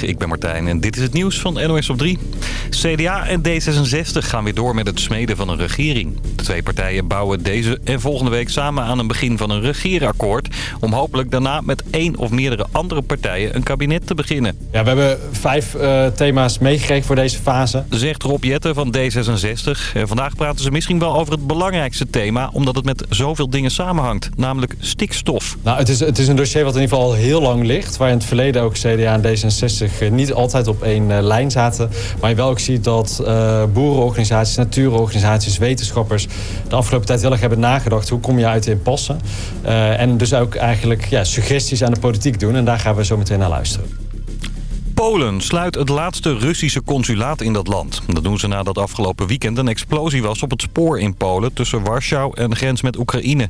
Goedemiddag, ik ben Martijn en dit is het nieuws van NOS op 3. CDA en D66 gaan weer door met het smeden van een regering. De twee partijen bouwen deze en volgende week samen aan een begin van een regeerakkoord... om hopelijk daarna met één of meerdere andere partijen een kabinet te beginnen. Ja, we hebben vijf uh, thema's meegekregen voor deze fase. Zegt Rob Jetten van D66. En vandaag praten ze misschien wel over het belangrijkste thema... omdat het met zoveel dingen samenhangt, namelijk stikstof. Nou, het is, het is een dossier wat in ieder geval al heel lang ligt... waar in het verleden ook CDA en D66 niet altijd op één uh, lijn zaten. Maar je wel ook ziet dat uh, boerenorganisaties, natuurorganisaties, wetenschappers... de afgelopen tijd heel erg hebben nagedacht... hoe kom je uit de impasse? En dus ook eigenlijk ja, suggesties aan de politiek doen. En daar gaan we zo meteen naar luisteren. Polen sluit het laatste Russische consulaat in dat land. Dat doen ze nadat afgelopen weekend een explosie was op het spoor in Polen... tussen Warschau en de grens met Oekraïne.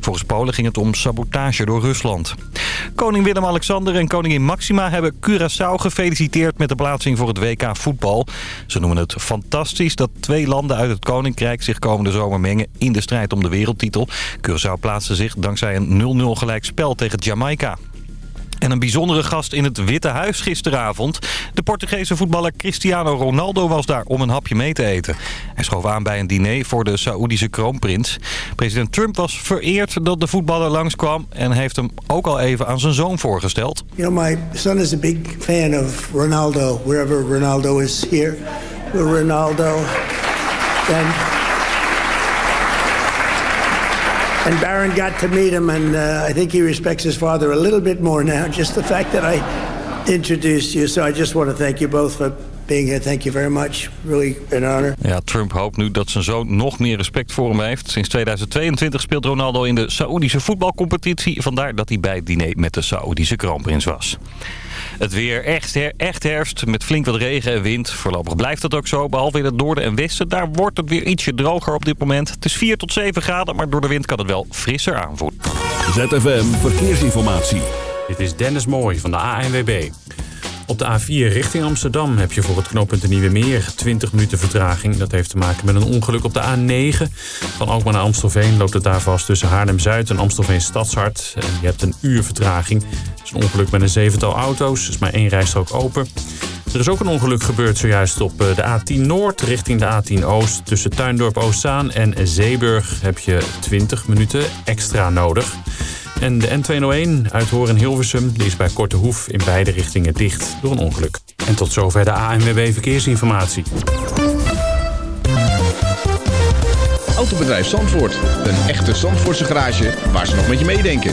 Volgens Polen ging het om sabotage door Rusland. Koning Willem-Alexander en koningin Maxima hebben Curaçao gefeliciteerd... met de plaatsing voor het WK voetbal. Ze noemen het fantastisch dat twee landen uit het koninkrijk... zich komende zomer mengen in de strijd om de wereldtitel. Curaçao plaatste zich dankzij een 0-0 gelijk spel tegen Jamaica. En een bijzondere gast in het Witte Huis gisteravond. De Portugese voetballer Cristiano Ronaldo was daar om een hapje mee te eten. Hij schoof aan bij een diner voor de Saoedische kroonprins. President Trump was vereerd dat de voetballer langskwam... en heeft hem ook al even aan zijn zoon voorgesteld. You know, my son is a big fan of Ronaldo. Wherever Ronaldo is here, Ronaldo... And And Barron got to meet him, and uh, I think he respects his father a little bit more now. Just the fact that I introduced you. So I just want to thank you both for being here. Thank you very much. Really an honor. Ja, Trump hoopt nu dat zijn zoon nog meer respect voor hem heeft. Sinds 2022 speelt Ronaldo in de Saoedische voetbalcompetitie. Vandaar dat hij bij het diner met de Saoedische kroonprins was. Het weer echt, her, echt herfst met flink wat regen en wind. Voorlopig blijft het ook zo, behalve in het noorden en westen. Daar wordt het weer ietsje droger op dit moment. Het is 4 tot 7 graden, maar door de wind kan het wel frisser aanvoelen. ZFM Verkeersinformatie. Dit is Dennis Mooij van de ANWB. Op de A4 richting Amsterdam heb je voor het knooppunt de Nieuwe Meer 20 minuten vertraging. Dat heeft te maken met een ongeluk op de A9. Van Alkmaar naar Amstelveen loopt het daar vast tussen Haarlem-Zuid en Amstelveen Stadshart. En je hebt een uur vertraging. Een ongeluk met een zevental auto's. Er is maar één rijstrook open. Er is ook een ongeluk gebeurd zojuist op de A10 Noord richting de A10 Oost. Tussen Tuindorp Oostzaan en Zeeburg heb je 20 minuten extra nodig. En de N201 uit Horen-Hilversum die is bij Korte Hoef in beide richtingen dicht door een ongeluk. En tot zover de ANWB Verkeersinformatie. Autobedrijf Zandvoort. Een echte Zandvoortse garage waar ze nog met je meedenken.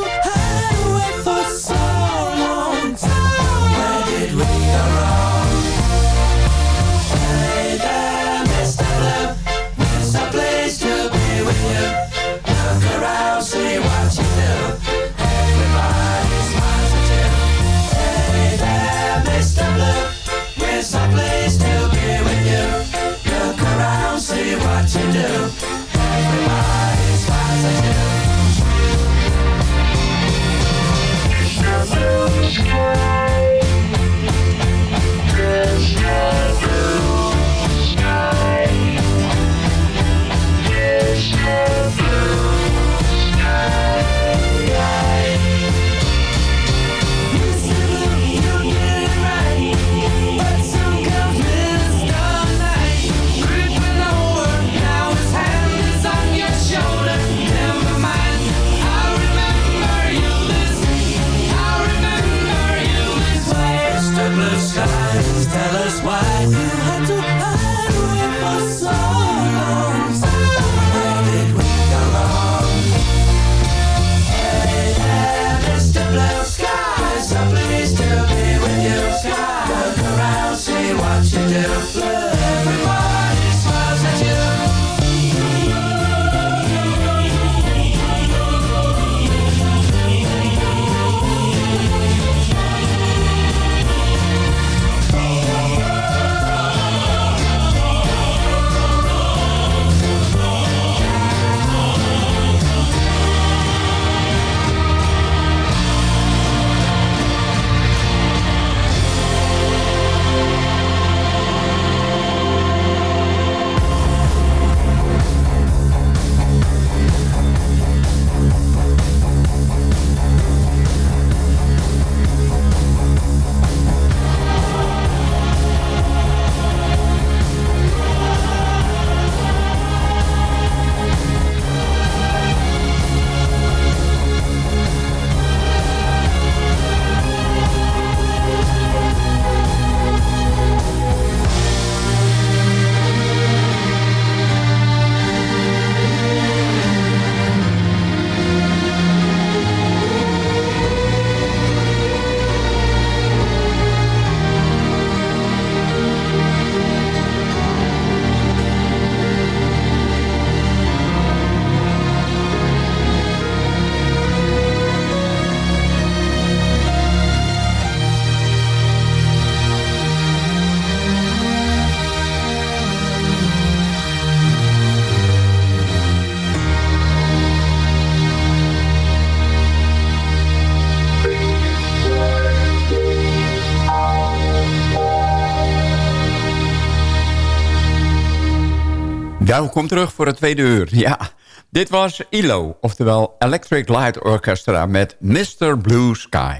Welkom terug voor het tweede uur. Ja, dit was ILO, oftewel Electric Light Orchestra met Mr. Blue Sky.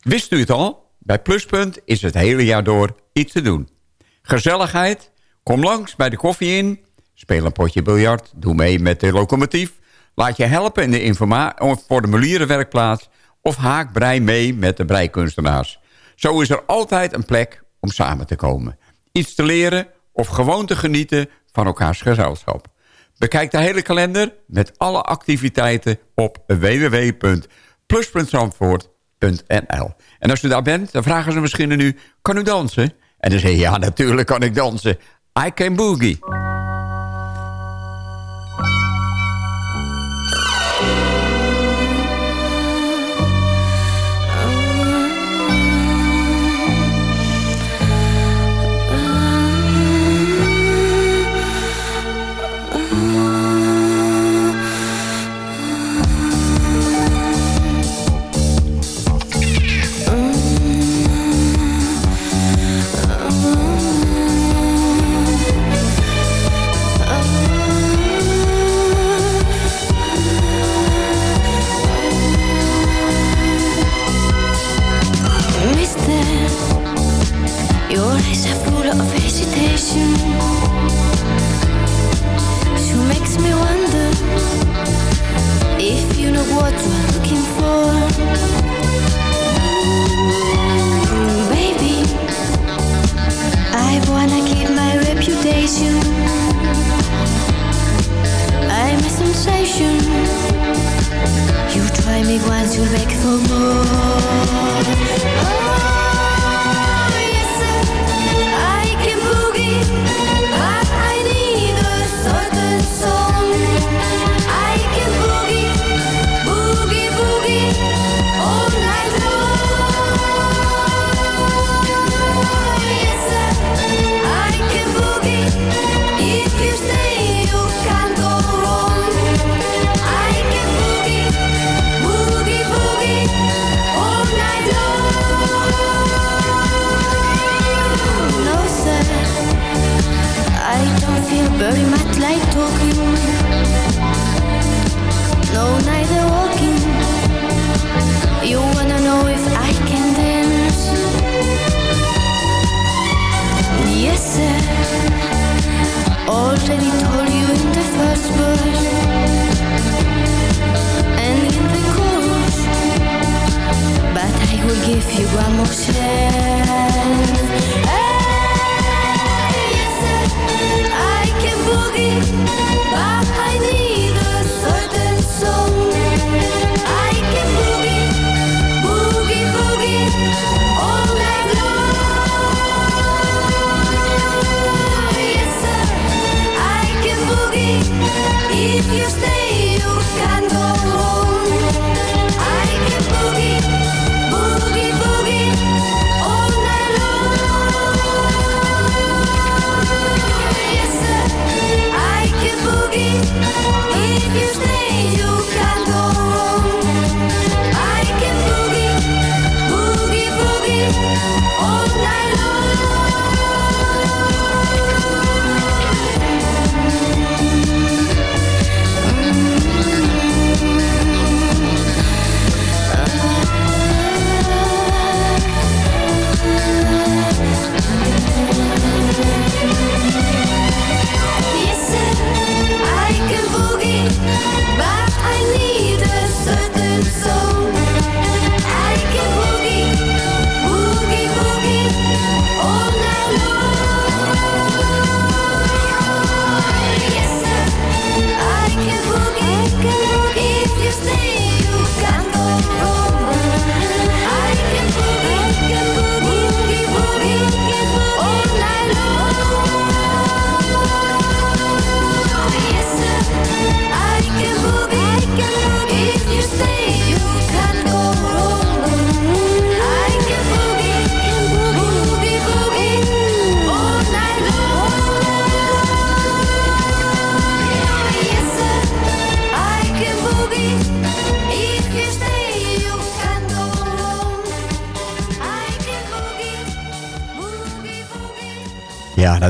Wist u het al? Bij Pluspunt is het hele jaar door iets te doen. Gezelligheid? Kom langs bij de koffie in. Speel een potje biljart. Doe mee met de locomotief. Laat je helpen in de formulierenwerkplaats. Of haak brei mee met de breikunstenaars. Zo is er altijd een plek om samen te komen. Iets te leren of gewoon te genieten van elkaars gezelschap. Bekijk de hele kalender met alle activiteiten op www.plus.zandvoort.nl En als u daar bent, dan vragen ze misschien aan u... kan u dansen? En dan zeg je, ja, natuurlijk kan ik dansen. I can boogie. Very much like talking. No, neither walking. You wanna know if I can dance? Yes, sir. Already told you in the first verse and in the chorus, but I will give you one more chance.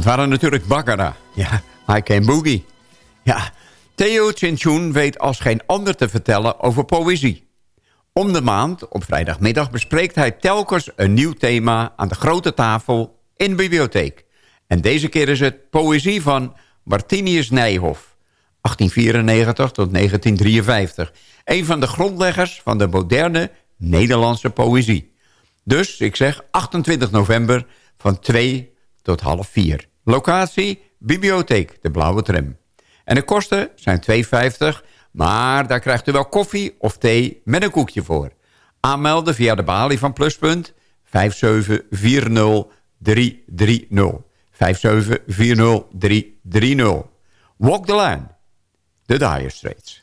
Dat waren natuurlijk Baggara. Ja, I Can Boogie. Ja, Theo Chinchun weet als geen ander te vertellen over poëzie. Om de maand, op vrijdagmiddag, bespreekt hij telkens een nieuw thema... aan de grote tafel in de bibliotheek. En deze keer is het poëzie van Martinius Nijhoff. 1894 tot 1953. Een van de grondleggers van de moderne Nederlandse poëzie. Dus, ik zeg, 28 november van 2 tot half 4. Locatie, bibliotheek, de blauwe tram. En de kosten zijn 2,50, maar daar krijgt u wel koffie of thee met een koekje voor. Aanmelden via de balie van Pluspunt 5740330. 5740330. Walk the line. De Dire Straits.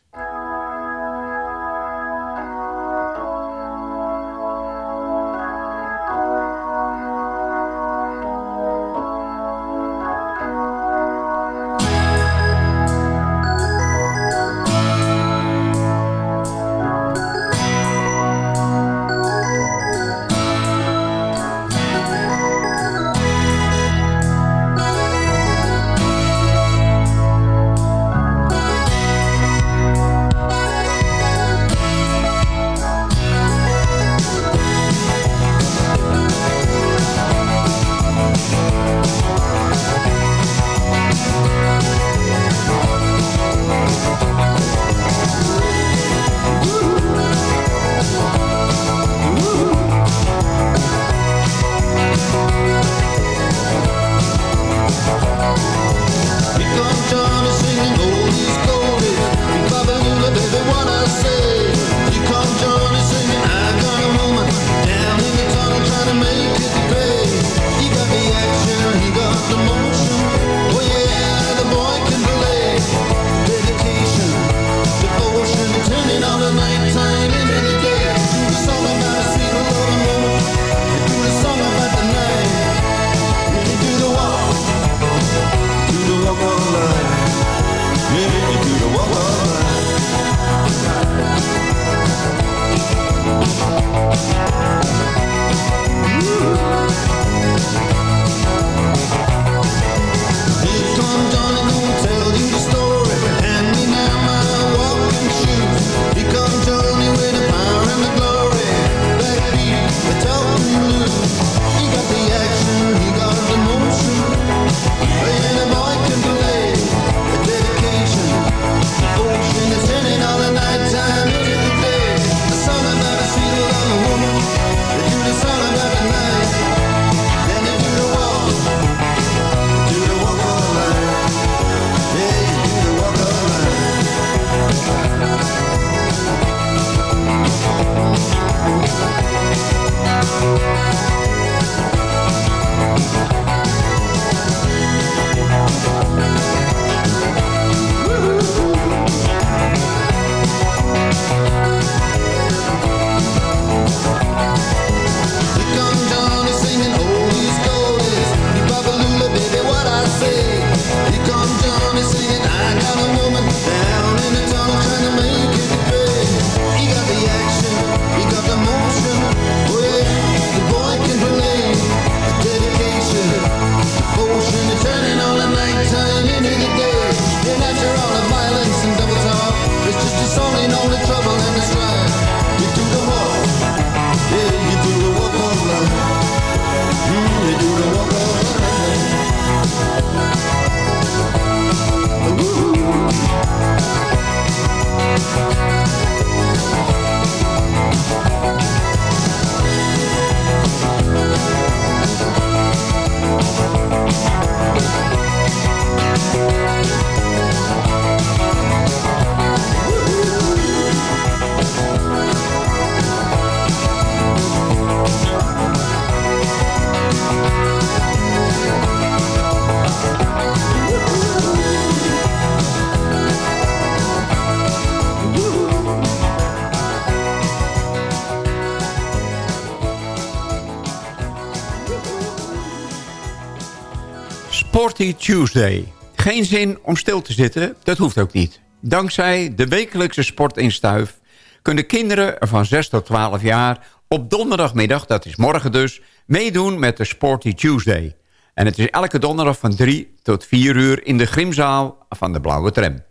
Tuesday. Geen zin om stil te zitten, dat hoeft ook niet. Dankzij de wekelijkse sportinstuif kunnen kinderen van 6 tot 12 jaar op donderdagmiddag, dat is morgen dus, meedoen met de Sporty Tuesday. En het is elke donderdag van 3 tot 4 uur in de grimzaal van de Blauwe Tram.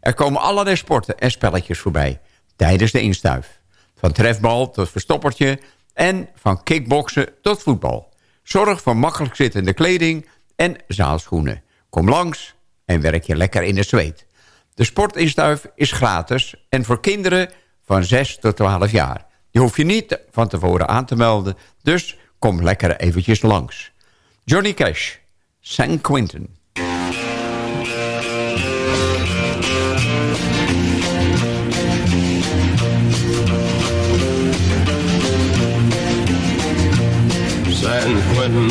Er komen allerlei sporten en spelletjes voorbij tijdens de instuif. Van trefbal tot verstoppertje en van kickboksen tot voetbal. Zorg voor makkelijk zittende kleding en zaalschoenen. Kom langs en werk je lekker in de zweet. De sportinstuif is gratis en voor kinderen van 6 tot 12 jaar. Je hoeft je niet van tevoren aan te melden, dus kom lekker eventjes langs. Johnny Cash, San Quentin. San Quentin,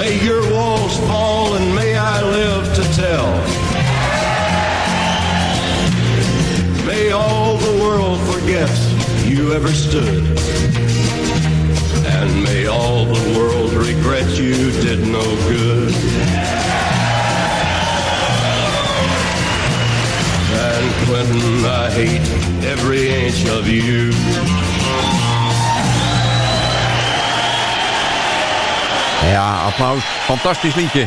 May your walls fall and may I live to tell. May all the world forget you ever stood. And may all the world regret you did no good. And Quentin, I hate every inch of you. Ja, applaus. Fantastisch liedje.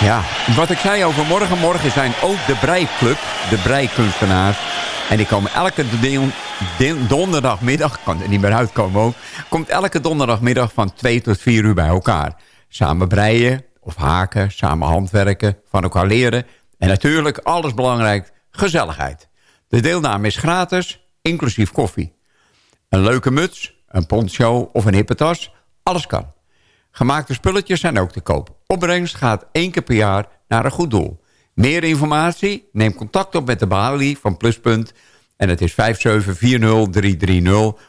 Ja, wat ik zei over morgen. Morgen zijn ook de Breiklub, de Breikunstenaars. En die komen elke de- de- donderdagmiddag, kan er niet meer uitkomen ook... komt elke donderdagmiddag van 2 tot 4 uur bij elkaar. Samen breien of haken, samen handwerken, van elkaar leren... en natuurlijk, alles belangrijk, gezelligheid. De deelname is gratis, inclusief koffie. Een leuke muts, een poncho of een hippe tas, alles kan. Gemaakte spulletjes zijn ook te koop. Opbrengst gaat één keer per jaar naar een goed doel. Meer informatie? Neem contact op met de balie van Pluspunt. En het is 5740330.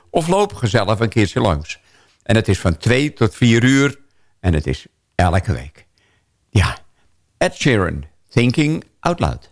Of loop gezellig een keertje langs. En het is van 2 tot 4 uur. En het is elke week. Ja, Ed Sheeran, Thinking Out Loud.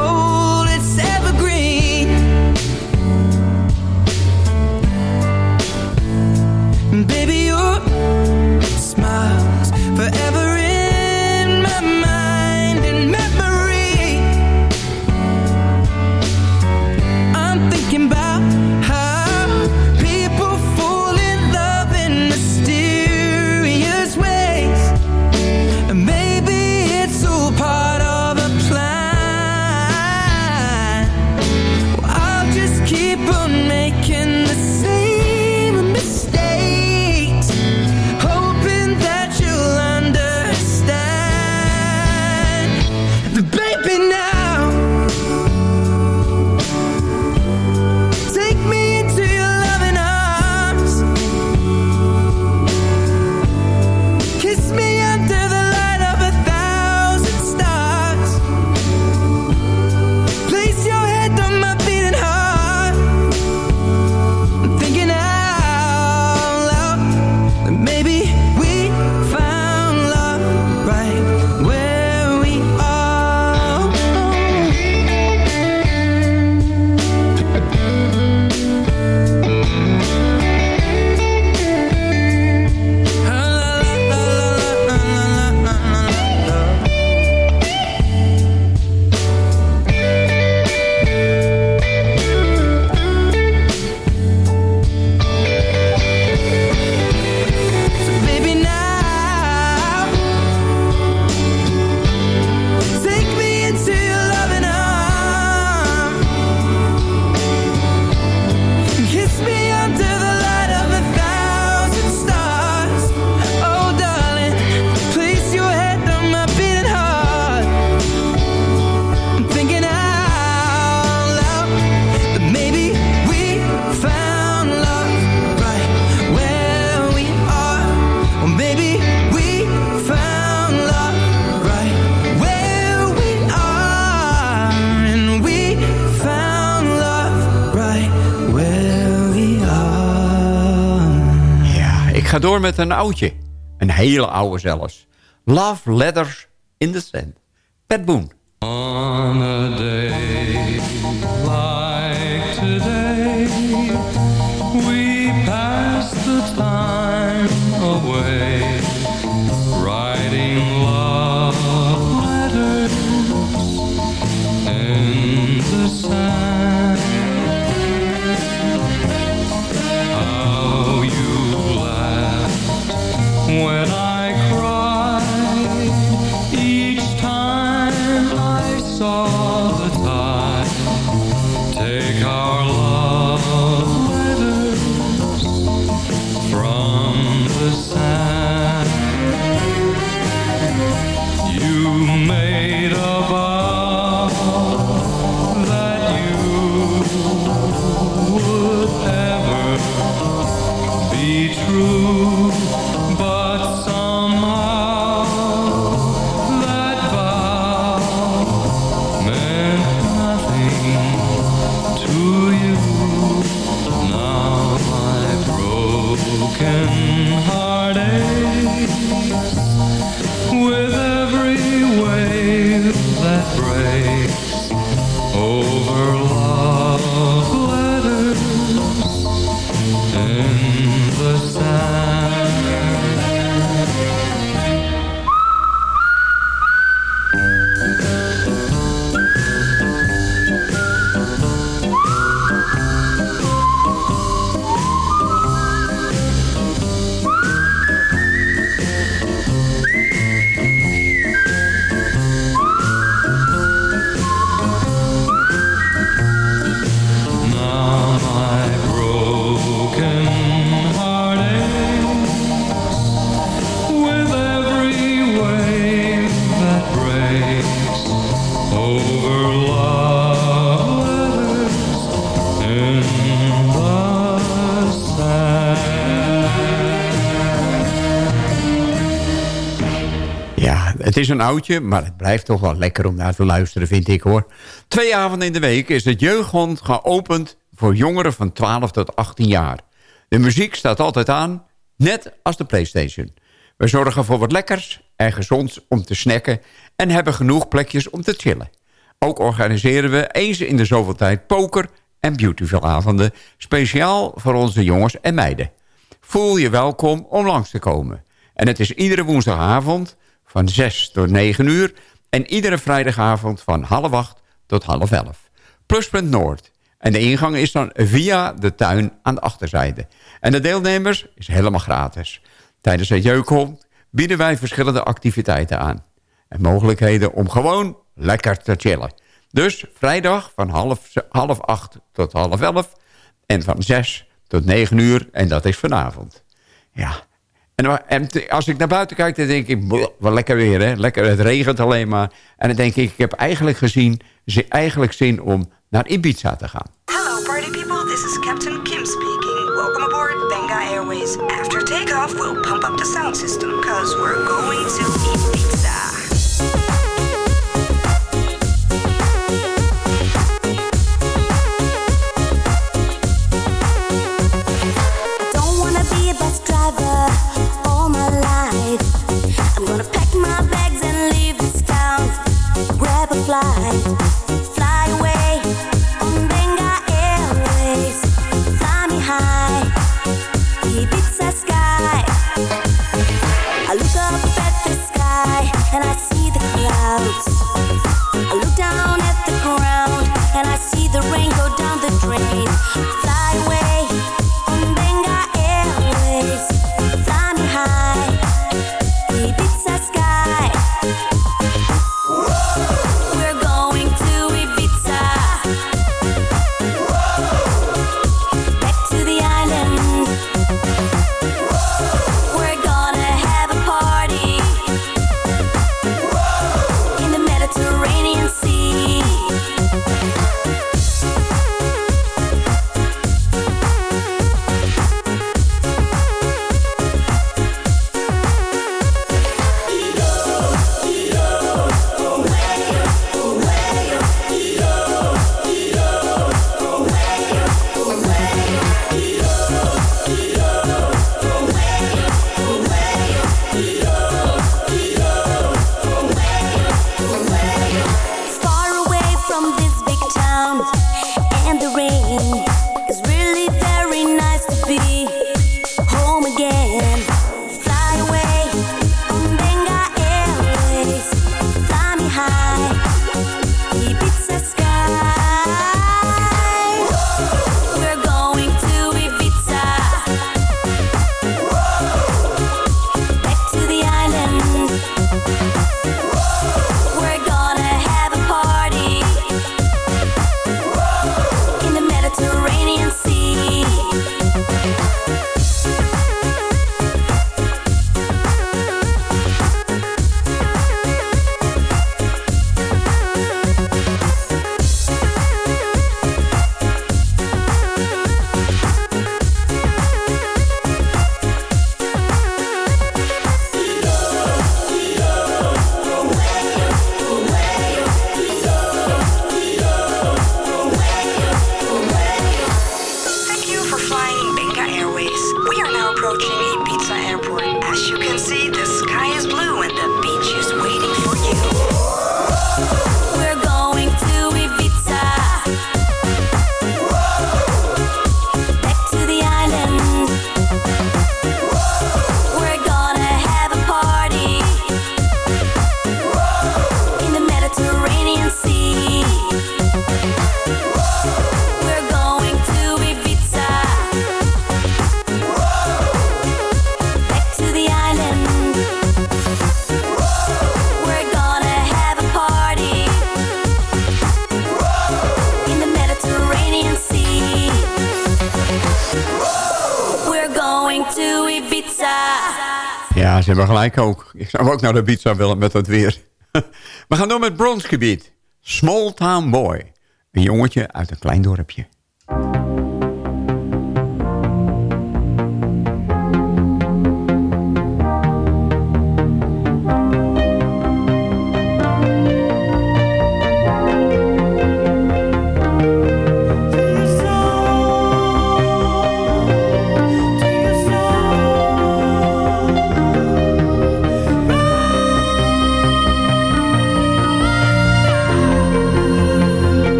door met een oudje. Een hele oude zelfs. Love Letters in the Sand. Pat een oudje, maar het blijft toch wel lekker om naar te luisteren, vind ik hoor. Twee avonden in de week is het jeugdhond geopend voor jongeren van 12 tot 18 jaar. De muziek staat altijd aan, net als de Playstation. We zorgen voor wat lekkers en gezonds om te snacken... en hebben genoeg plekjes om te chillen. Ook organiseren we eens in de zoveel tijd poker en beautyvilavonden... speciaal voor onze jongens en meiden. Voel je welkom om langs te komen. En het is iedere woensdagavond van 6 tot 9 uur... en iedere vrijdagavond van half 8 tot half 11. Pluspunt Noord. En de ingang is dan via de tuin aan de achterzijde. En de deelnemers is helemaal gratis. Tijdens het jeugdhond bieden wij verschillende activiteiten aan. En mogelijkheden om gewoon lekker te chillen. Dus vrijdag van half, half acht tot half elf. En van zes tot negen uur. En dat is vanavond. Ja. En, en als ik naar buiten kijk, dan denk ik... "Bleh, Wat lekker weer, hè? Lekker, het regent alleen maar. En dan denk ik, ik heb eigenlijk gezien... zi- eigenlijk zin om naar Ibiza te gaan. Hello, party people. This is Captain Kim speaking. Welcome aboard Benga Airways. After takeoff, we'll pump up the sound system because we're going to Ibiza. Don't wanna be a bus driver I look down at the ground and I see the rain go down the drain. Hebben gelijk ook. Ik zou ook naar de pizza willen met dat weer. We gaan door met bronsgebied. Small Town Boy. Een jongetje uit een klein dorpje.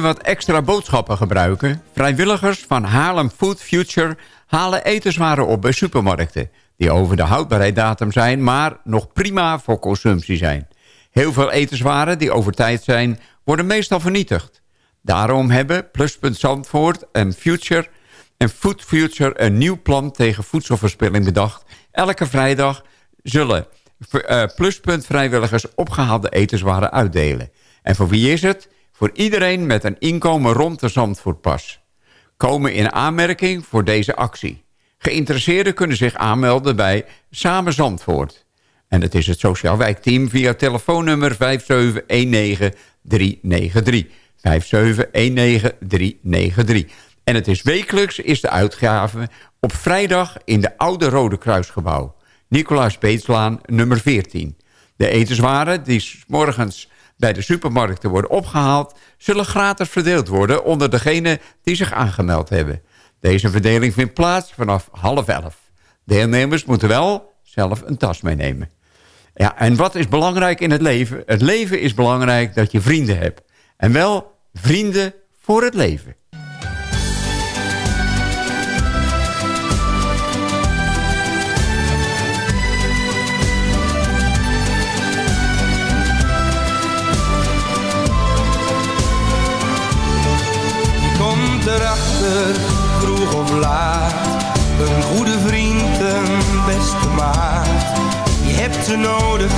Wat extra boodschappen gebruiken? Vrijwilligers van Haarlem Food Future halen etenswaren op bij supermarkten... die over de houdbaarheidsdatum zijn, maar nog prima voor consumptie zijn. Heel veel etenswaren die over tijd zijn, worden meestal vernietigd. Daarom hebben Pluspunt Zandvoort en Future en Food Future een nieuw plan tegen voedselverspilling bedacht. Elke vrijdag zullen eh, Pluspunt vrijwilligers opgehaalde etenswaren uitdelen. En voor wie is het? Voor iedereen met een inkomen rond de Zandvoortpas. Komen in aanmerking voor deze actie. Geïnteresseerden kunnen zich aanmelden bij Samen Zandvoort. En het is het Sociaal Wijkteam via telefoonnummer 5719393. 5719393. En het is wekelijks is de uitgave op vrijdag in de Oude Rode Kruisgebouw. Nicolaas Beetslaan nummer 14. De etenswaren die morgens bij de supermarkten worden opgehaald... zullen gratis verdeeld worden onder degenen die zich aangemeld hebben. Deze verdeling vindt plaats vanaf half elf. Deelnemers moeten wel zelf een tas meenemen. Ja, en wat is belangrijk in het leven? Het leven is belangrijk dat je vrienden hebt. En wel vrienden voor het leven. Vroeg of laat. Een goede vriend, een beste maat. Je hebt ze nodig,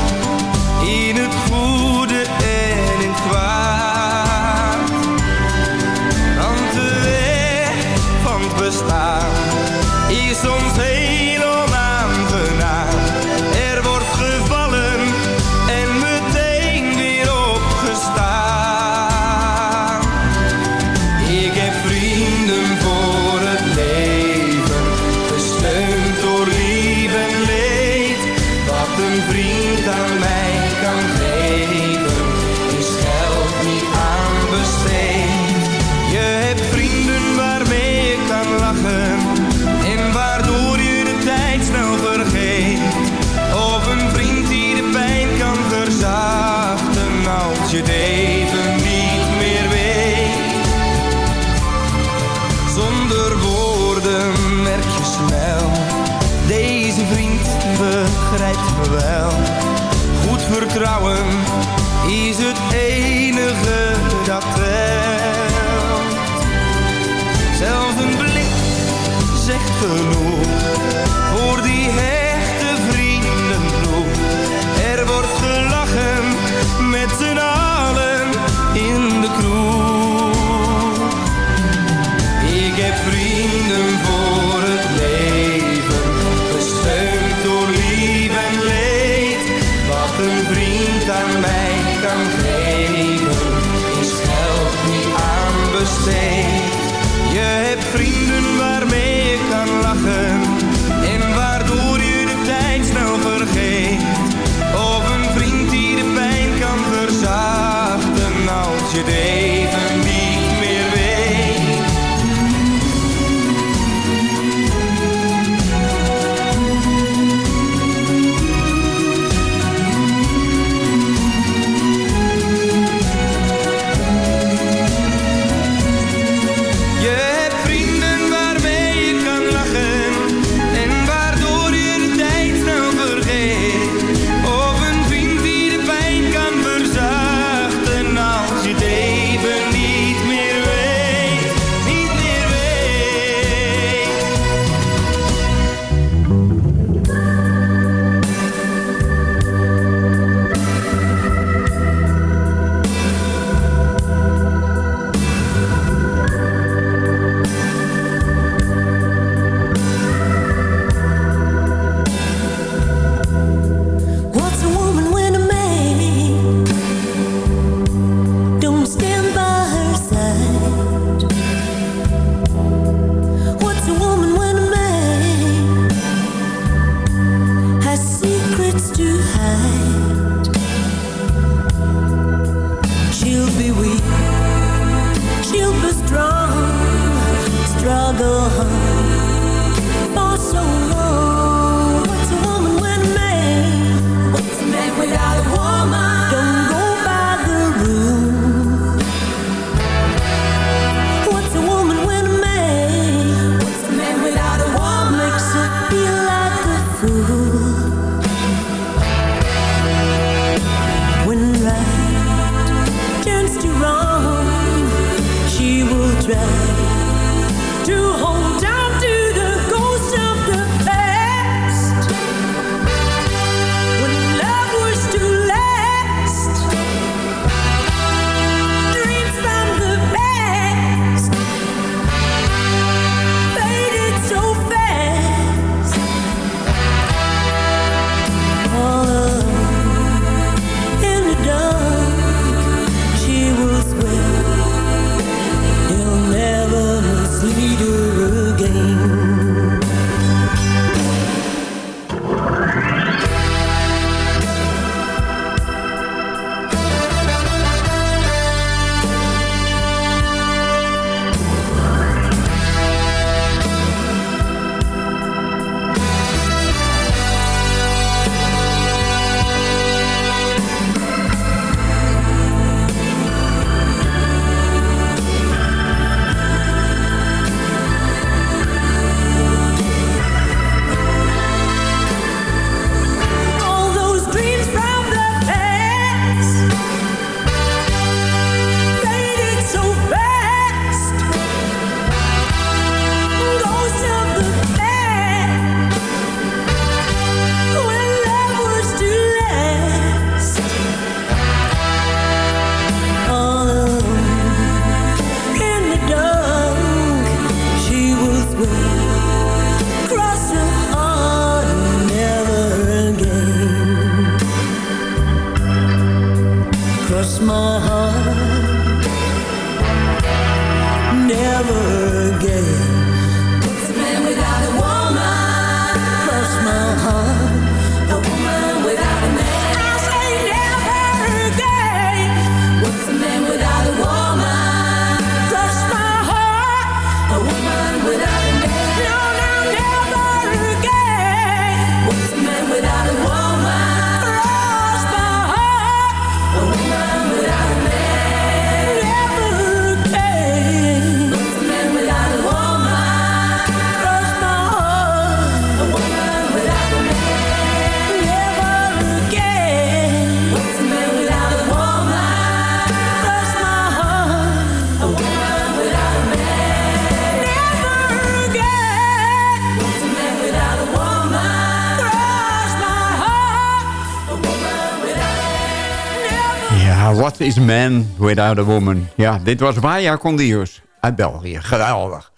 is Man Without a Woman? Ja, dit was Waja Condius uit België. Geweldig.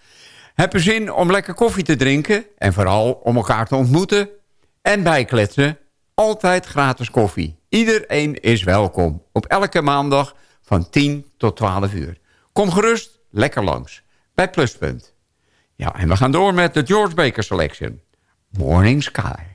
Heb je zin om lekker koffie te drinken... en vooral om elkaar te ontmoeten en bijkletsen? Altijd gratis koffie. Iedereen is welkom. Op elke maandag van 10 tot 12 uur. Kom gerust lekker langs. Bij Pluspunt. Ja, en we gaan door met de George Baker Selection. Morning Sky.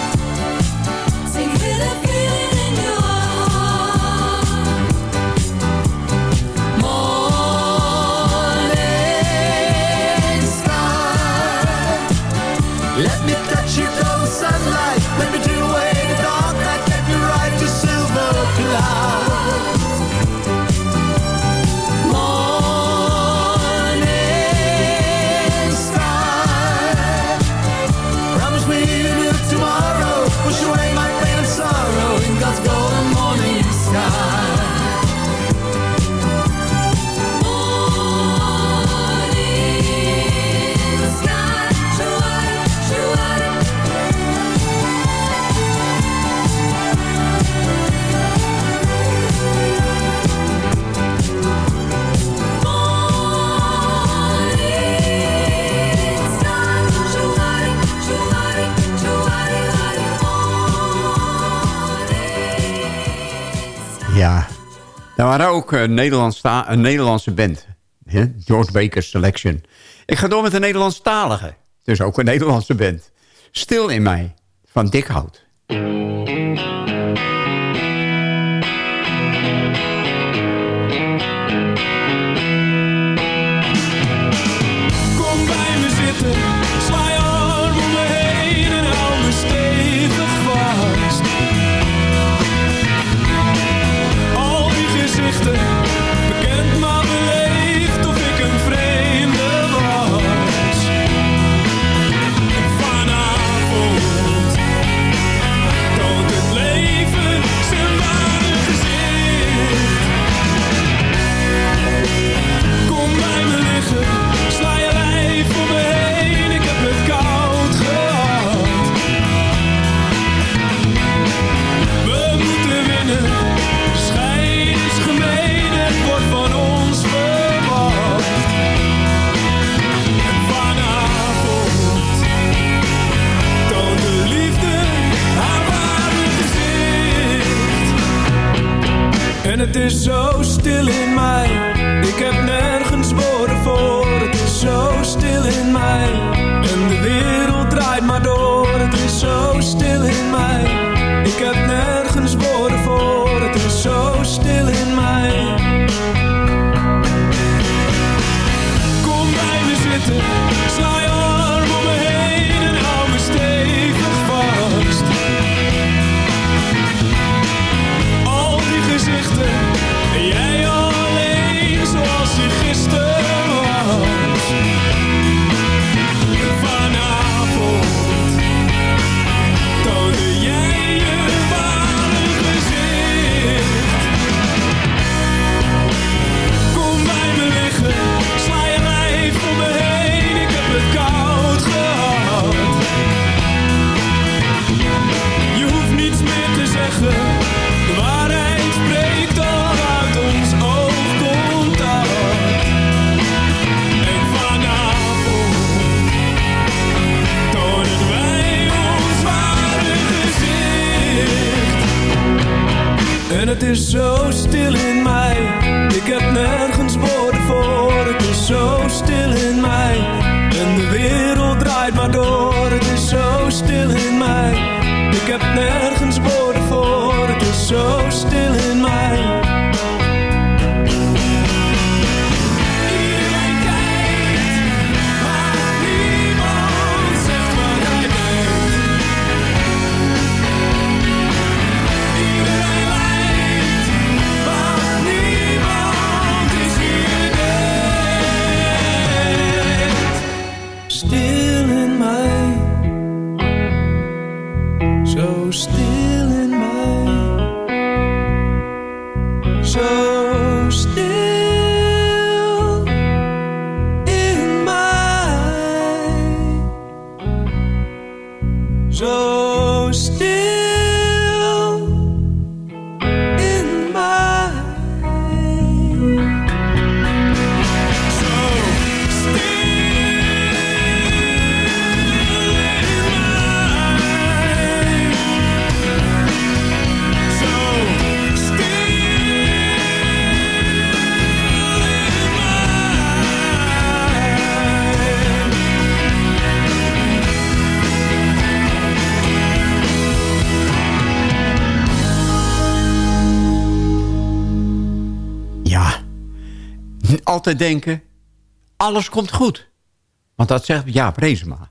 maar ook eh, een, een Nederlandse band. George Baker Selection. Ik ga door met een Nederlandstalige. Dus ook een Nederlandse band. Stil in mij, van Dikhout. MUZIEK so altijd denken, alles komt goed. Want dat zegt Jaap Reesema.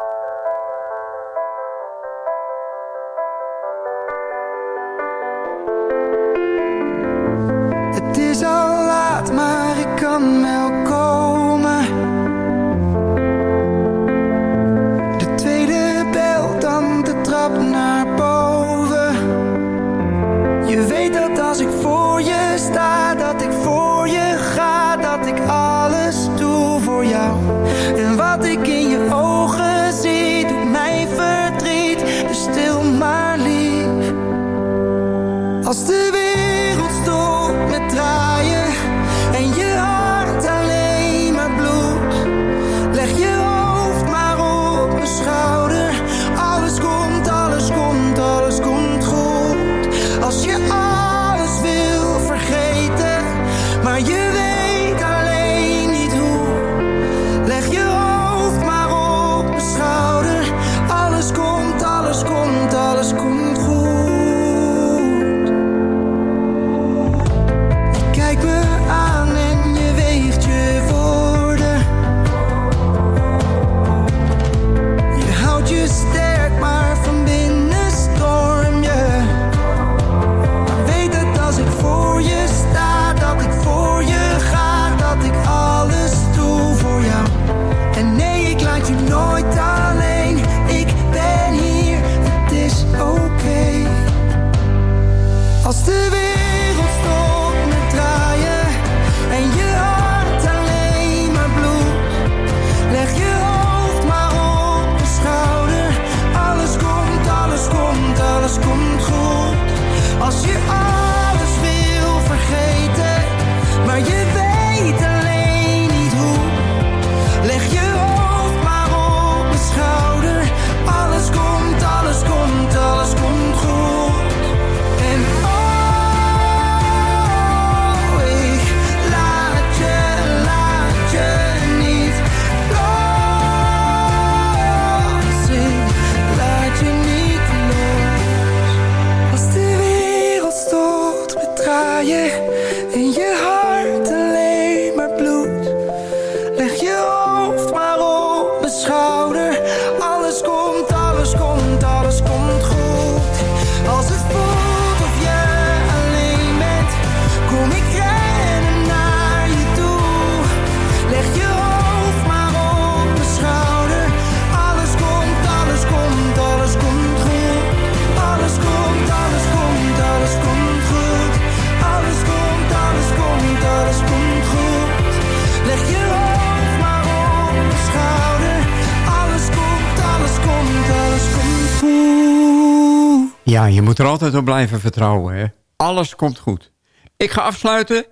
je moet er altijd op blijven vertrouwen. Hè? Alles komt goed. Ik ga afsluiten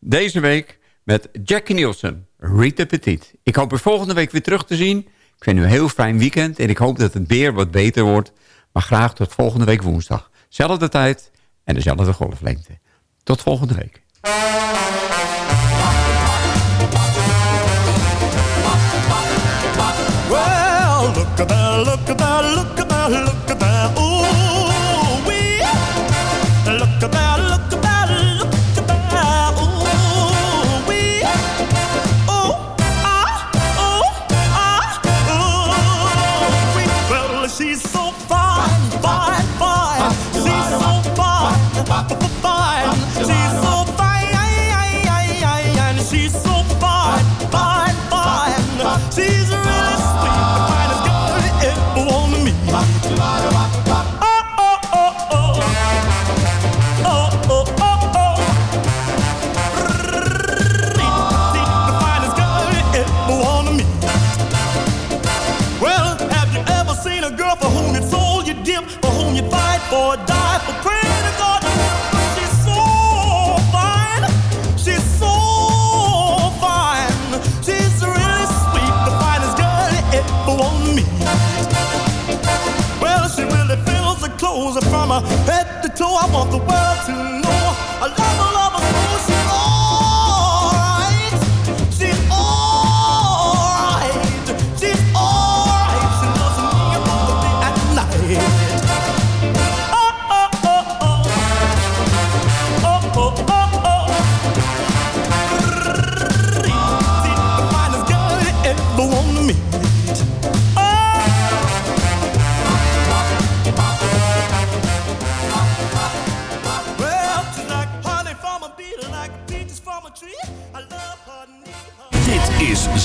deze week met Jackie Nielsen, Rita Petit. Ik hoop u volgende week weer terug te zien. Ik vind u een heel fijn weekend en ik hoop dat het weer wat beter wordt. Maar graag tot volgende week woensdag. Zelfde tijd en dezelfde golflengte. Tot volgende week.